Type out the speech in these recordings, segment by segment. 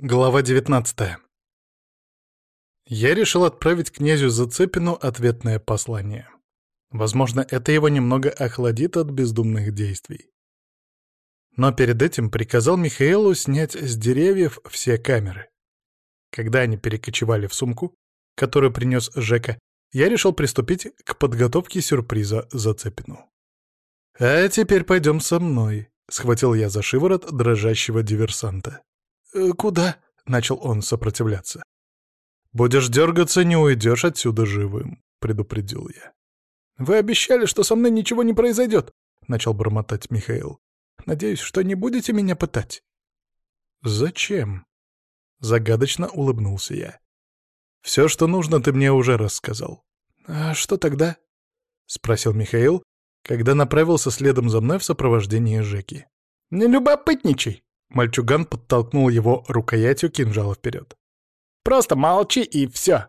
Глава 19 Я решил отправить князю Зацепину ответное послание. Возможно, это его немного охладит от бездумных действий. Но перед этим приказал Михаилу снять с деревьев все камеры. Когда они перекочевали в сумку, которую принес Жека, я решил приступить к подготовке сюрприза Зацепину. «А теперь пойдем со мной», — схватил я за шиворот дрожащего диверсанта. «Э, «Куда?» — начал он сопротивляться. «Будешь дергаться, не уйдешь отсюда живым», — предупредил я. «Вы обещали, что со мной ничего не произойдет», — начал бормотать Михаил. «Надеюсь, что не будете меня пытать». «Зачем?» — загадочно улыбнулся я. «Все, что нужно, ты мне уже рассказал». «А что тогда?» — спросил Михаил, когда направился следом за мной в сопровождении Жеки. «Не любопытничай!» Мальчуган подтолкнул его рукоятью кинжала вперед. «Просто молчи и все!»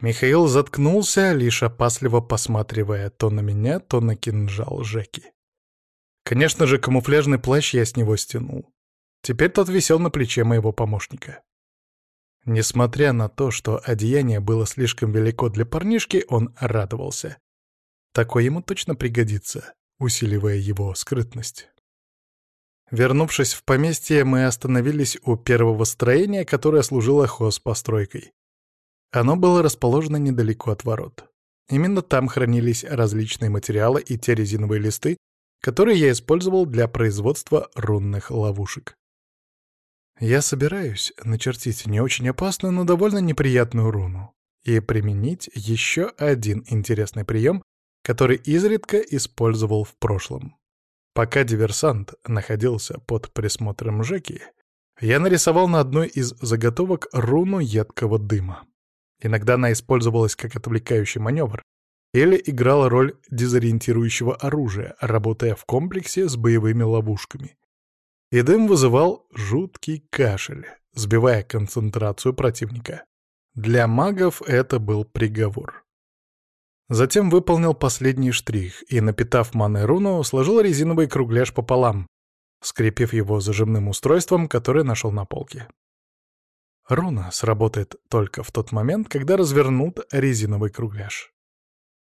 Михаил заткнулся, лишь опасливо посматривая то на меня, то на кинжал Жеки. Конечно же, камуфляжный плащ я с него стянул. Теперь тот висел на плече моего помощника. Несмотря на то, что одеяние было слишком велико для парнишки, он радовался. Такое ему точно пригодится, усиливая его скрытность. Вернувшись в поместье, мы остановились у первого строения, которое служило хозпостройкой. Оно было расположено недалеко от ворот. Именно там хранились различные материалы и те резиновые листы, которые я использовал для производства рунных ловушек. Я собираюсь начертить не очень опасную, но довольно неприятную руну и применить еще один интересный прием, который изредка использовал в прошлом. Пока диверсант находился под присмотром Жеки, я нарисовал на одной из заготовок руну едкого дыма. Иногда она использовалась как отвлекающий маневр или играла роль дезориентирующего оружия, работая в комплексе с боевыми ловушками. И дым вызывал жуткий кашель, сбивая концентрацию противника. Для магов это был приговор. Затем выполнил последний штрих и, напитав маной руну, сложил резиновый кругляш пополам, скрепив его зажимным устройством, которое нашел на полке. Руна сработает только в тот момент, когда развернут резиновый кругляш.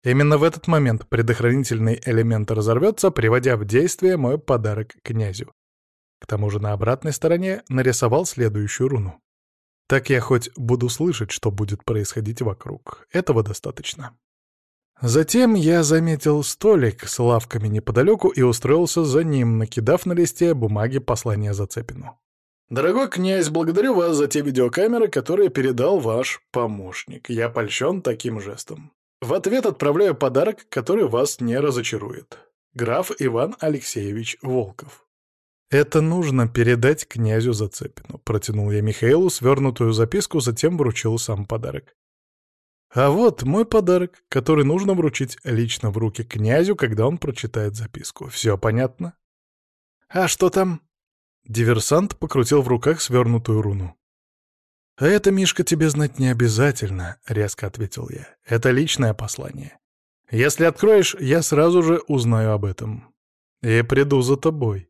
Именно в этот момент предохранительный элемент разорвется, приводя в действие мой подарок князю. К тому же на обратной стороне нарисовал следующую руну. Так я хоть буду слышать, что будет происходить вокруг. Этого достаточно. Затем я заметил столик с лавками неподалеку и устроился за ним, накидав на листе бумаги послание Зацепину. «Дорогой князь, благодарю вас за те видеокамеры, которые передал ваш помощник. Я польщен таким жестом. В ответ отправляю подарок, который вас не разочарует. Граф Иван Алексеевич Волков». «Это нужно передать князю Зацепину», — протянул я Михаилу свернутую записку, затем вручил сам подарок. А вот мой подарок, который нужно вручить лично в руки князю, когда он прочитает записку. Все понятно? А что там? Диверсант покрутил в руках свернутую руну. «А это, Мишка, тебе знать не обязательно», — резко ответил я. «Это личное послание. Если откроешь, я сразу же узнаю об этом. И приду за тобой».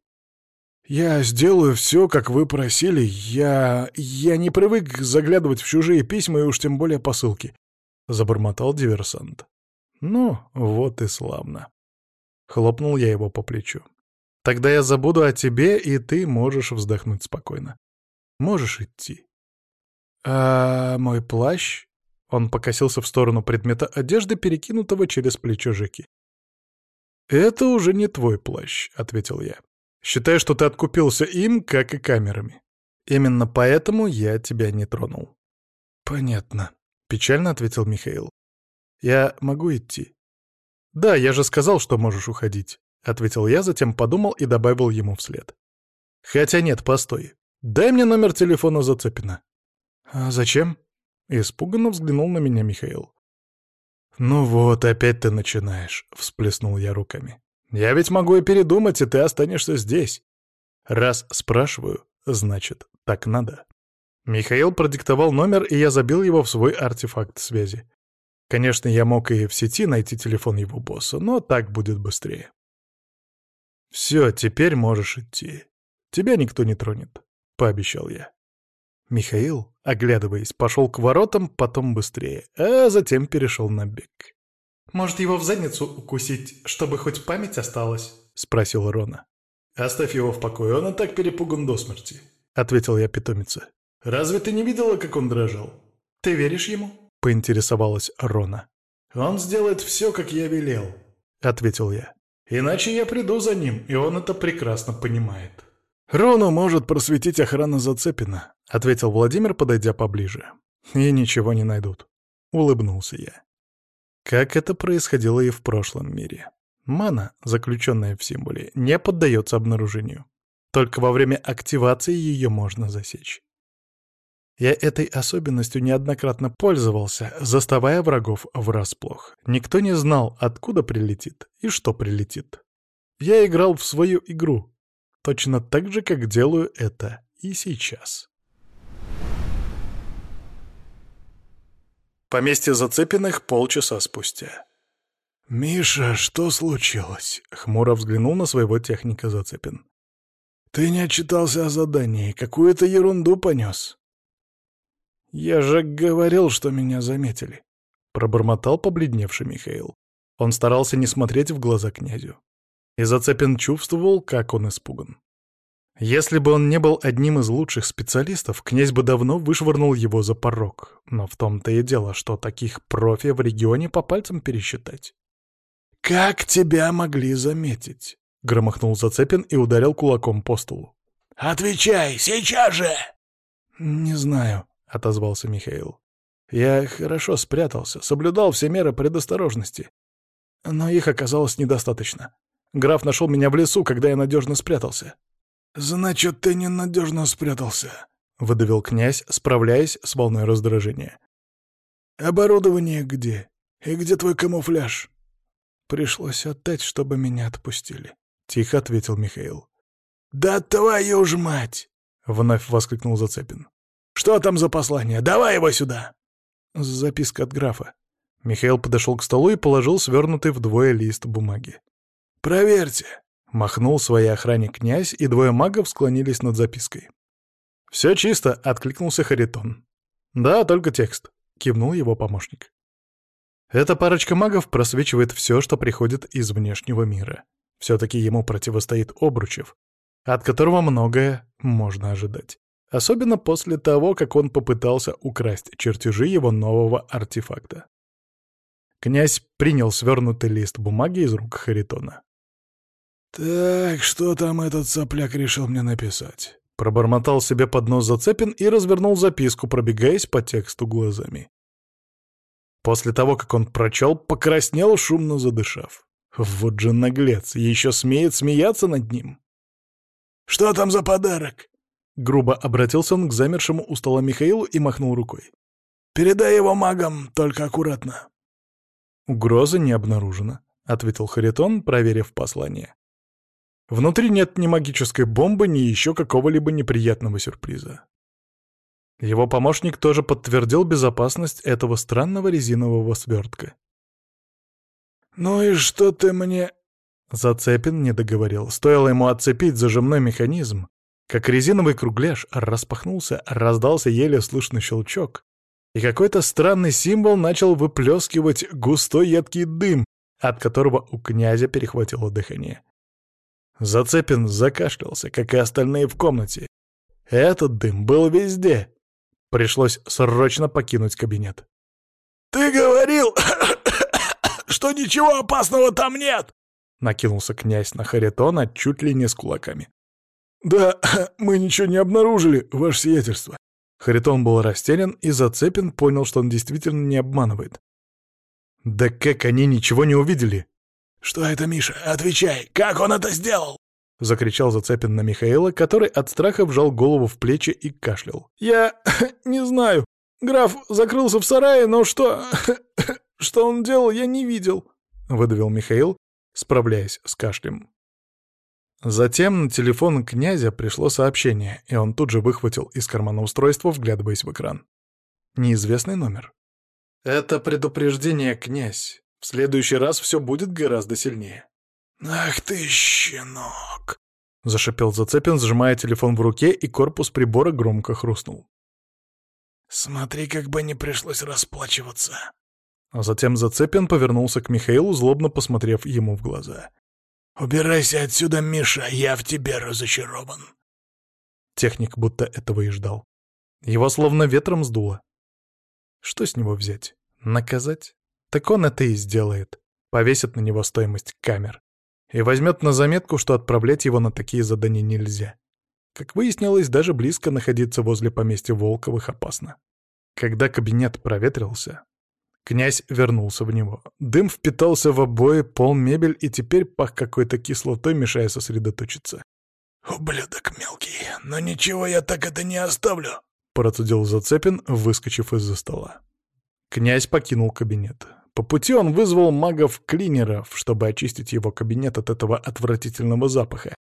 «Я сделаю все, как вы просили. Я... я не привык заглядывать в чужие письма и уж тем более посылки. — забормотал диверсант. «Ну, вот и славно». Хлопнул я его по плечу. «Тогда я забуду о тебе, и ты можешь вздохнуть спокойно. Можешь идти». «А мой плащ?» Он покосился в сторону предмета одежды, перекинутого через плечо Жеки. «Это уже не твой плащ», — ответил я. «Считай, что ты откупился им, как и камерами. Именно поэтому я тебя не тронул». «Понятно», — печально ответил Михаил. «Я могу идти?» «Да, я же сказал, что можешь уходить», — ответил я, затем подумал и добавил ему вслед. «Хотя нет, постой. Дай мне номер телефона Зацепина». «А зачем?» — испуганно взглянул на меня Михаил. «Ну вот, опять ты начинаешь», — всплеснул я руками. «Я ведь могу и передумать, и ты останешься здесь. Раз спрашиваю, значит, так надо». Михаил продиктовал номер, и я забил его в свой артефакт связи. Конечно, я мог и в сети найти телефон его босса, но так будет быстрее. «Все, теперь можешь идти. Тебя никто не тронет», — пообещал я. Михаил, оглядываясь, пошел к воротам, потом быстрее, а затем перешел на бег. «Может, его в задницу укусить, чтобы хоть память осталась?» — спросил Рона. «Оставь его в покое, он и так перепуган до смерти», — ответил я питомице. «Разве ты не видела, как он дрожал? Ты веришь ему?» — поинтересовалась Рона. «Он сделает все, как я велел», — ответил я. «Иначе я приду за ним, и он это прекрасно понимает». «Рону может просветить охрана Зацепина», — ответил Владимир, подойдя поближе. «И ничего не найдут», — улыбнулся я. Как это происходило и в прошлом мире. Мана, заключенная в символе, не поддается обнаружению. Только во время активации ее можно засечь. Я этой особенностью неоднократно пользовался, заставая врагов врасплох. Никто не знал, откуда прилетит и что прилетит. Я играл в свою игру, Точно так же, как делаю это и сейчас. Поместье Зацепиных полчаса спустя. «Миша, что случилось?» — хмуро взглянул на своего техника Зацепин. «Ты не отчитался о задании, какую-то ерунду понес». «Я же говорил, что меня заметили», — пробормотал побледневший Михаил. Он старался не смотреть в глаза князю и Зацепин чувствовал, как он испуган. Если бы он не был одним из лучших специалистов, князь бы давно вышвырнул его за порог. Но в том-то и дело, что таких профи в регионе по пальцам пересчитать. «Как тебя могли заметить?» — громыхнул Зацепин и ударил кулаком по столу. «Отвечай, сейчас же!» «Не знаю», — отозвался Михаил. «Я хорошо спрятался, соблюдал все меры предосторожности. Но их оказалось недостаточно. Граф нашел меня в лесу, когда я надежно спрятался. «Значит, ты ненадежно спрятался», — выдавил князь, справляясь с волной раздражения. «Оборудование где? И где твой камуфляж?» «Пришлось отдать, чтобы меня отпустили», — тихо ответил Михаил. «Да твою ж мать!» — вновь воскликнул Зацепин. «Что там за послание? Давай его сюда!» Записка от графа. Михаил подошел к столу и положил свернутый вдвое лист бумаги. «Проверьте!» — махнул своей охране князь, и двое магов склонились над запиской. «Все чисто», — откликнулся Харитон. «Да, только текст», — кивнул его помощник. Эта парочка магов просвечивает все, что приходит из внешнего мира. Все-таки ему противостоит Обручев, от которого многое можно ожидать. Особенно после того, как он попытался украсть чертежи его нового артефакта. Князь принял свернутый лист бумаги из рук Харитона. «Так, что там этот сопляк решил мне написать?» Пробормотал себе под нос Зацепин и развернул записку, пробегаясь по тексту глазами. После того, как он прочел, покраснел, шумно задышав. Вот же наглец, еще смеет смеяться над ним. «Что там за подарок?» Грубо обратился он к замершему у стола Михаилу и махнул рукой. «Передай его магам, только аккуратно». «Угрозы не обнаружено», — ответил Харитон, проверив послание. Внутри нет ни магической бомбы, ни еще какого-либо неприятного сюрприза. Его помощник тоже подтвердил безопасность этого странного резинового свертка. «Ну и что ты мне...» Зацепин не договорил. Стоило ему отцепить зажимной механизм, как резиновый кругляш распахнулся, раздался еле слышный щелчок, и какой-то странный символ начал выплескивать густой едкий дым, от которого у князя перехватило дыхание. Зацепин закашлялся, как и остальные в комнате. Этот дым был везде. Пришлось срочно покинуть кабинет. «Ты говорил, что ничего опасного там нет!» Накинулся князь на Харитона чуть ли не с кулаками. «Да, мы ничего не обнаружили, ваше сиятельство». Харитон был растерян, и Зацепин понял, что он действительно не обманывает. «Да как они ничего не увидели?» «Что это, Миша? Отвечай! Как он это сделал?» — закричал Зацепин на Михаила, который от страха вжал голову в плечи и кашлял. «Я не знаю. Граф закрылся в сарае, но что... что он делал, я не видел», — выдавил Михаил, справляясь с кашлем. Затем на телефон князя пришло сообщение, и он тут же выхватил из кармана устройство, вглядываясь в экран. Неизвестный номер. «Это предупреждение, князь. В следующий раз все будет гораздо сильнее». «Ах ты, щенок!» — зашипел Зацепин, сжимая телефон в руке, и корпус прибора громко хрустнул. Смотри, как бы не пришлось расплачиваться. А затем Зацепин повернулся к Михаилу, злобно посмотрев ему в глаза. «Убирайся отсюда, Миша, я в тебе разочарован». Техник будто этого и ждал. Его словно ветром сдуло. Что с него взять? Наказать? Так он это и сделает. Повесит на него стоимость камер. И возьмет на заметку, что отправлять его на такие задания нельзя. Как выяснилось, даже близко находиться возле поместья Волковых опасно. Когда кабинет проветрился, князь вернулся в него. Дым впитался в обои, пол, мебель и теперь пах какой-то кислотой, мешая сосредоточиться. «Ублюдок мелкий, но ничего я так это не оставлю», — процедил Зацепин, выскочив из-за стола. Князь покинул кабинет. По пути он вызвал магов-клинеров, чтобы очистить его кабинет от этого отвратительного запаха,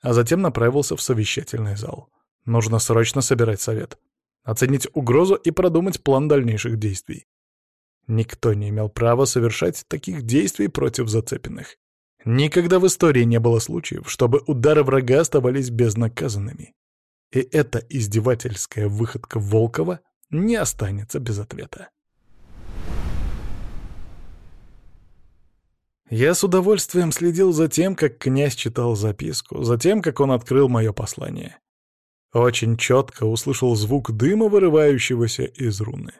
а затем направился в совещательный зал. Нужно срочно собирать совет, оценить угрозу и продумать план дальнейших действий. Никто не имел права совершать таких действий против зацепенных. Никогда в истории не было случаев, чтобы удары врага оставались безнаказанными. И эта издевательская выходка Волкова не останется без ответа. Я с удовольствием следил за тем, как князь читал записку, за тем, как он открыл мое послание. Очень четко услышал звук дыма, вырывающегося из руны.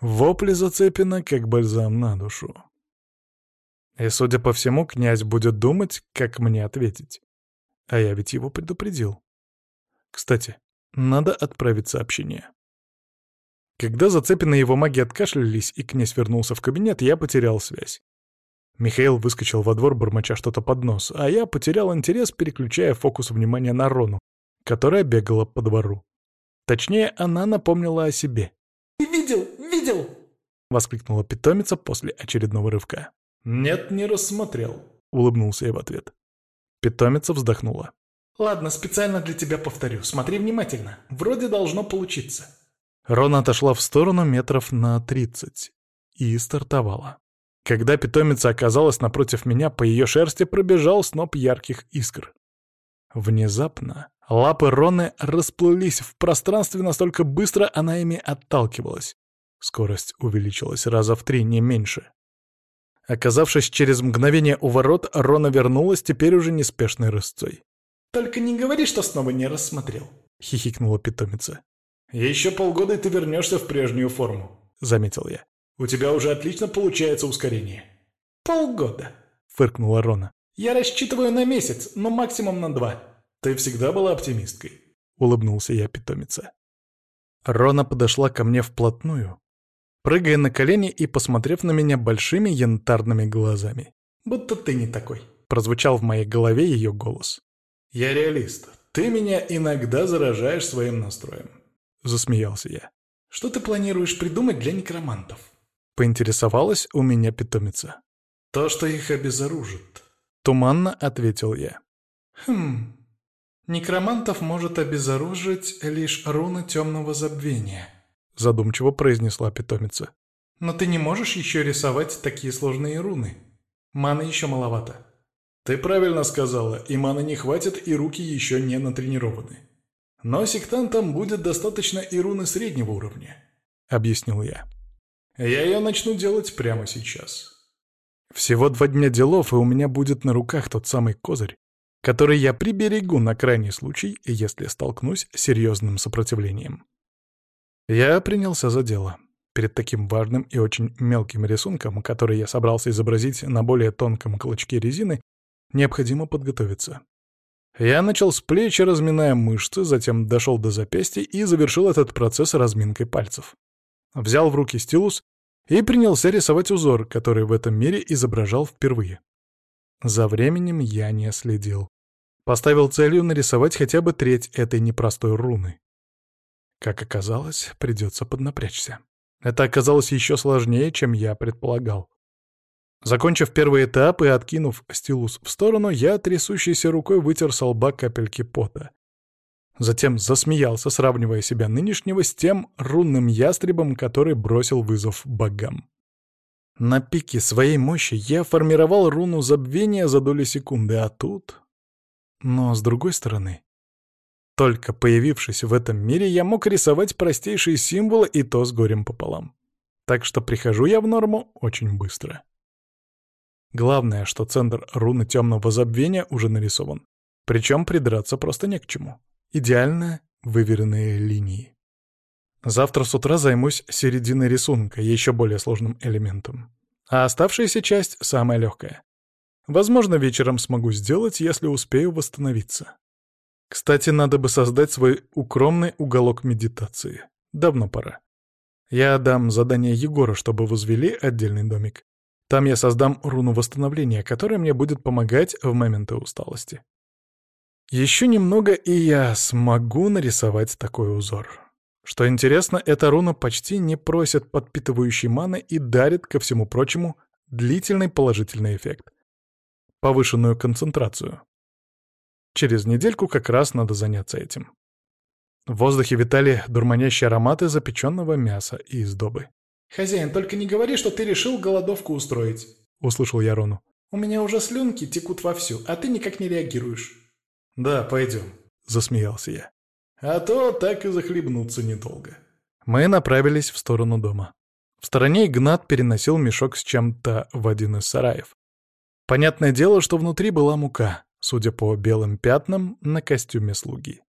Вопли зацепено, как бальзам на душу. И, судя по всему, князь будет думать, как мне ответить. А я ведь его предупредил. Кстати, надо отправить сообщение. Когда зацепенные его маги откашлялись, и князь вернулся в кабинет, я потерял связь. Михаил выскочил во двор, бормоча что-то под нос, а я потерял интерес, переключая фокус внимания на Рону, которая бегала по двору. Точнее, она напомнила о себе. «Ты видел? Видел?» — воскликнула питомица после очередного рывка. «Нет, не рассмотрел», — улыбнулся я в ответ. Питомица вздохнула. «Ладно, специально для тебя повторю. Смотри внимательно. Вроде должно получиться». Рона отошла в сторону метров на тридцать и стартовала. Когда питомица оказалась напротив меня, по ее шерсти пробежал сноп ярких искр. Внезапно лапы Роны расплылись в пространстве настолько быстро, она ими отталкивалась. Скорость увеличилась раза в три, не меньше. Оказавшись через мгновение у ворот, Рона вернулась теперь уже неспешной рысцой. «Только не говори, что снова не рассмотрел», — хихикнула питомица. «Еще полгода, и ты вернешься в прежнюю форму», — заметил я. У тебя уже отлично получается ускорение». «Полгода», — фыркнула Рона. «Я рассчитываю на месяц, но максимум на два». «Ты всегда была оптимисткой», — улыбнулся я питомица. Рона подошла ко мне вплотную, прыгая на колени и посмотрев на меня большими янтарными глазами. «Будто ты не такой», — прозвучал в моей голове ее голос. «Я реалист. Ты меня иногда заражаешь своим настроем», — засмеялся я. «Что ты планируешь придумать для некромантов?» Поинтересовалась у меня питомица. «То, что их обезоружит», — туманно ответил я. «Хм... Некромантов может обезоружить лишь руна темного забвения», — задумчиво произнесла питомица. «Но ты не можешь еще рисовать такие сложные руны. Маны еще маловато». «Ты правильно сказала, и маны не хватит, и руки еще не натренированы. Но сектантам будет достаточно и руны среднего уровня», — объяснил я. Я ее начну делать прямо сейчас. Всего два дня делов, и у меня будет на руках тот самый козырь, который я приберегу на крайний случай, если столкнусь с серьезным сопротивлением. Я принялся за дело. Перед таким важным и очень мелким рисунком, который я собрался изобразить на более тонком клочке резины, необходимо подготовиться. Я начал с плечи, разминая мышцы, затем дошел до запястья и завершил этот процесс разминкой пальцев. Взял в руки стилус и принялся рисовать узор, который в этом мире изображал впервые. За временем я не следил. Поставил целью нарисовать хотя бы треть этой непростой руны. Как оказалось, придется поднапрячься. Это оказалось еще сложнее, чем я предполагал. Закончив первый этап и откинув стилус в сторону, я трясущейся рукой вытер с лба капельки пота. Затем засмеялся, сравнивая себя нынешнего с тем рунным ястребом, который бросил вызов богам. На пике своей мощи я формировал руну забвения за доли секунды, а тут... Но с другой стороны... Только появившись в этом мире, я мог рисовать простейшие символы и то с горем пополам. Так что прихожу я в норму очень быстро. Главное, что центр руны темного забвения уже нарисован. Причем придраться просто не к чему. Идеально выверенные линии. Завтра с утра займусь серединой рисунка, еще более сложным элементом. А оставшаяся часть — самая легкая. Возможно, вечером смогу сделать, если успею восстановиться. Кстати, надо бы создать свой укромный уголок медитации. Давно пора. Я дам задание Егору, чтобы возвели отдельный домик. Там я создам руну восстановления, которая мне будет помогать в моменты усталости. Еще немного, и я смогу нарисовать такой узор. Что интересно, эта руна почти не просит подпитывающей маны и дарит, ко всему прочему, длительный положительный эффект. Повышенную концентрацию. Через недельку как раз надо заняться этим. В воздухе витали дурманящие ароматы запеченного мяса и издобы. «Хозяин, только не говори, что ты решил голодовку устроить», — услышал я Рону. «У меня уже слюнки текут вовсю, а ты никак не реагируешь». «Да, пойдем», — засмеялся я. «А то так и захлебнуться недолго». Мы направились в сторону дома. В стороне Игнат переносил мешок с чем-то в один из сараев. Понятное дело, что внутри была мука, судя по белым пятнам на костюме слуги.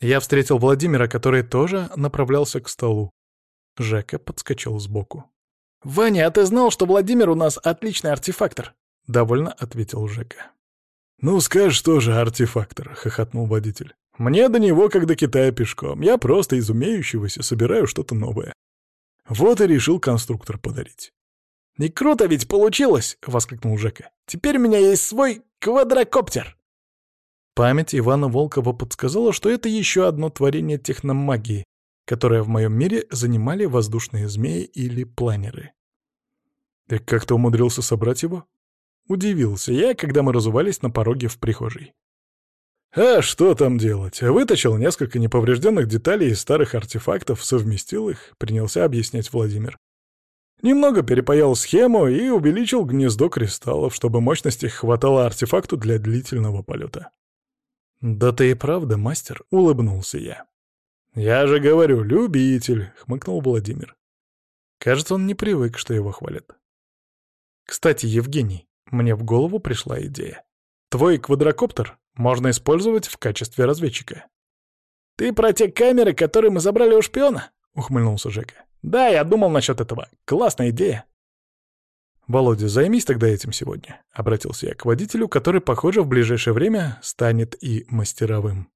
Я встретил Владимира, который тоже направлялся к столу. Жека подскочил сбоку. «Ваня, а ты знал, что Владимир у нас отличный артефактор?» — довольно ответил Жека. «Ну, скажешь тоже артефактор», — хохотнул водитель. «Мне до него, как до Китая пешком. Я просто из умеющегося собираю что-то новое. Вот и решил конструктор подарить». «И круто ведь получилось!» — воскликнул Жека. «Теперь у меня есть свой квадрокоптер!» Память Ивана Волкова подсказала, что это еще одно творение техномагии, которое в моем мире занимали воздушные змеи или планеры. «Ты как-то умудрился собрать его?» Удивился я, когда мы разувались на пороге в прихожей. А что там делать? Вытащил несколько неповрежденных деталей из старых артефактов, совместил их, принялся объяснять Владимир. Немного перепаял схему и увеличил гнездо кристаллов, чтобы мощности хватало артефакту для длительного полета. «Да ты и правда, мастер», — улыбнулся я. «Я же говорю, любитель», — хмыкнул Владимир. Кажется, он не привык, что его хвалят. Кстати, Евгений, мне в голову пришла идея. Твой квадрокоптер можно использовать в качестве разведчика. «Ты про те камеры, которые мы забрали у шпиона?» — ухмыльнулся Жека. «Да, я думал насчет этого. Классная идея». «Володя, займись тогда этим сегодня», — обратился я к водителю, который, похоже, в ближайшее время станет и мастеровым.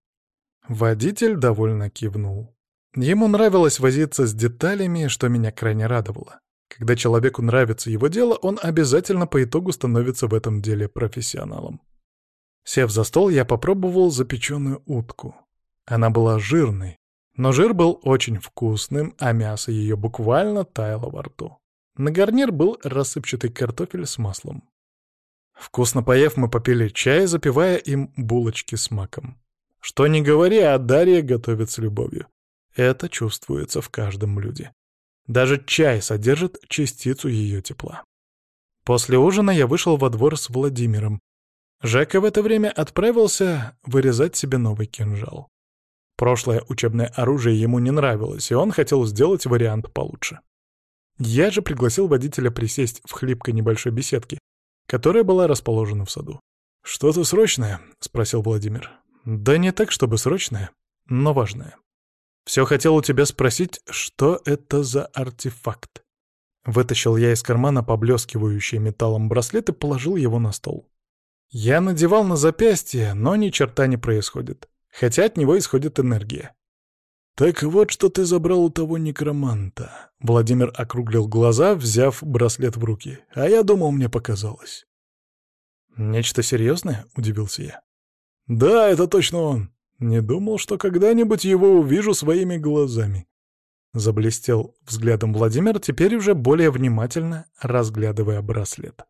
Водитель довольно кивнул. Ему нравилось возиться с деталями, что меня крайне радовало. Когда человеку нравится его дело, он обязательно по итогу становится в этом деле профессионалом. Сев за стол, я попробовал запеченную утку. Она была жирной, но жир был очень вкусным, а мясо ее буквально таяло во рту. На гарнир был рассыпчатый картофель с маслом. Вкусно поев, мы попили чай, запивая им булочки с маком. Что ни говори, а Дарья готовит с любовью. Это чувствуется в каждом блюде. Даже чай содержит частицу ее тепла. После ужина я вышел во двор с Владимиром. Жека в это время отправился вырезать себе новый кинжал. Прошлое учебное оружие ему не нравилось, и он хотел сделать вариант получше. Я же пригласил водителя присесть в хлипкой небольшой беседке, которая была расположена в саду. «Что-то срочное?» — спросил Владимир. Да не так, чтобы срочное, но важное. Все хотел у тебя спросить, что это за артефакт. Вытащил я из кармана поблескивающий металлом браслет и положил его на стол. Я надевал на запястье, но ни черта не происходит, хотя от него исходит энергия. «Так вот, что ты забрал у того некроманта». Владимир округлил глаза, взяв браслет в руки. «А я думал, мне показалось». «Нечто серьезное?» — удивился я. Да, это точно он. Не думал, что когда-нибудь его увижу своими глазами. Заблестел взглядом Владимир, теперь уже более внимательно разглядывая браслет.